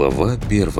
Глава 1.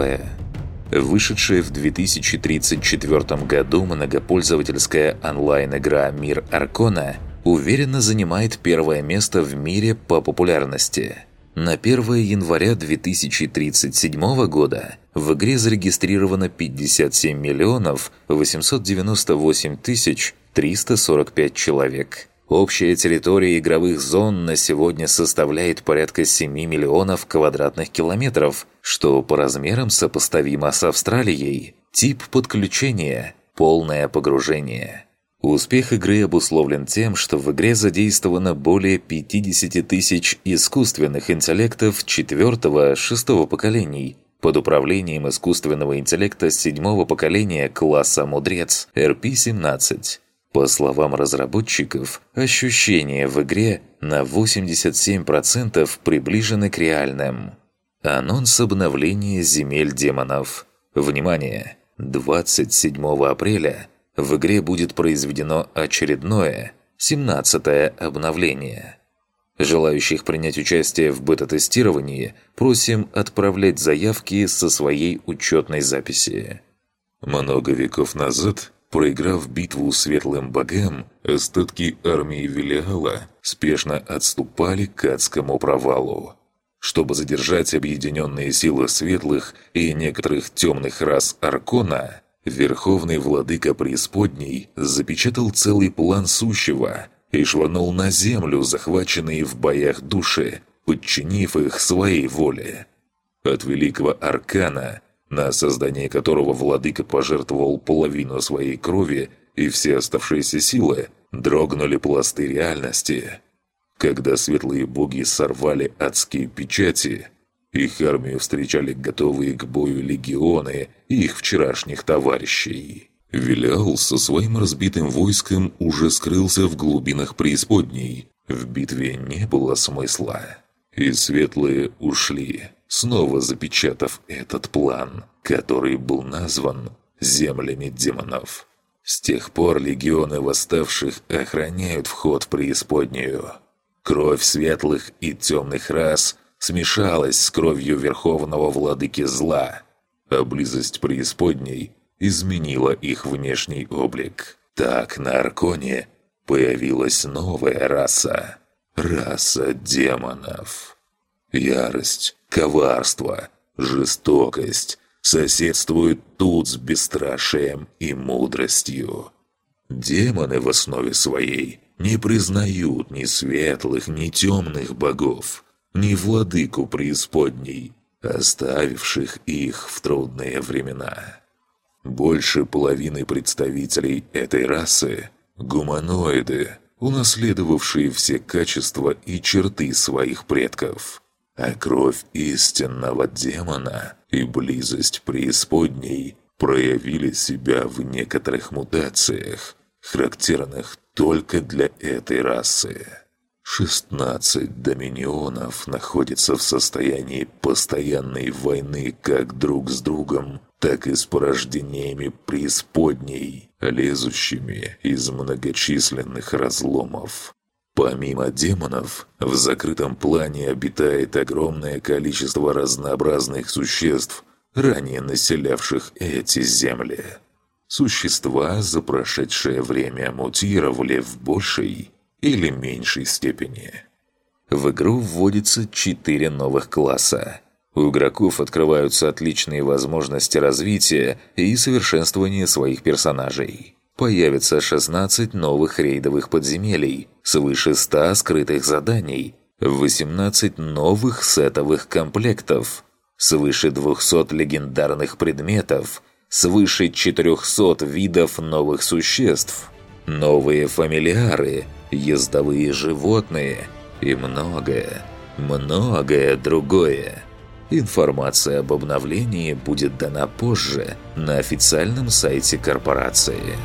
Вышедшая в 2034 году многопользовательская онлайн-игра «Мир Аркона» уверенно занимает первое место в мире по популярности. На 1 января 2037 года в игре зарегистрировано 57 миллионов 898 тысяч 345 человек. Общая территория игровых зон на сегодня составляет порядка 7 миллионов квадратных километров, что по размерам сопоставимо с Австралией. Тип подключения – полное погружение. Успех игры обусловлен тем, что в игре задействовано более 50 тысяч искусственных интеллектов четвертого-шестого поколений под управлением искусственного интеллекта седьмого поколения класса «Мудрец» RP-17. По словам разработчиков, ощущения в игре на 87% приближены к реальным. Анонс обновления земель демонов. Внимание! 27 апреля в игре будет произведено очередное, 17-е обновление. Желающих принять участие в бета-тестировании просим отправлять заявки со своей учетной записи. Много веков назад Проиграв битву светлым богам, остатки армии Велиала спешно отступали к адскому провалу. Чтобы задержать объединенные силы светлых и некоторых темных рас Аркона, Верховный Владыка Преисподней запечатал целый план сущего и швырнул на землю захваченные в боях души, подчинив их своей воле. От Великого Аркана на создание которого владыка пожертвовал половину своей крови и все оставшиеся силы, дрогнули пласты реальности. Когда светлые боги сорвали адские печати, их армию встречали готовые к бою легионы их вчерашних товарищей. Вилял со своим разбитым войском уже скрылся в глубинах преисподней. В битве не было смысла. И светлые ушли снова запечатав этот план, который был назван «Землями демонов». С тех пор легионы восставших охраняют вход в преисподнюю. Кровь светлых и темных рас смешалась с кровью Верховного Владыки Зла, а близость преисподней изменила их внешний облик. Так на Арконе появилась новая раса – раса демонов. Ярость, коварство, жестокость соседствуют тут с бесстрашием и мудростью. Демоны в основе своей не признают ни светлых, ни темных богов, ни владыку преисподней, оставивших их в трудные времена. Больше половины представителей этой расы – гуманоиды, унаследовавшие все качества и черты своих предков а кровь истинного демона и близость преисподней проявили себя в некоторых мутациях, характерных только для этой расы. 16 доминионов находятся в состоянии постоянной войны как друг с другом, так и с порождениями преисподней, лезущими из многочисленных разломов. Помимо демонов, в закрытом плане обитает огромное количество разнообразных существ, ранее населявших эти земли. Существа за прошедшее время мутировали в большей или меньшей степени. В игру вводится четыре новых класса. У игроков открываются отличные возможности развития и совершенствования своих персонажей появится 16 новых рейдовых подземелий, свыше 100 скрытых заданий, 18 новых сетовых комплектов, свыше 200 легендарных предметов, свыше 400 видов новых существ, новые фамилиары, ездовые животные и многое, многое другое. Информация об обновлении будет дана позже на официальном сайте корпорации.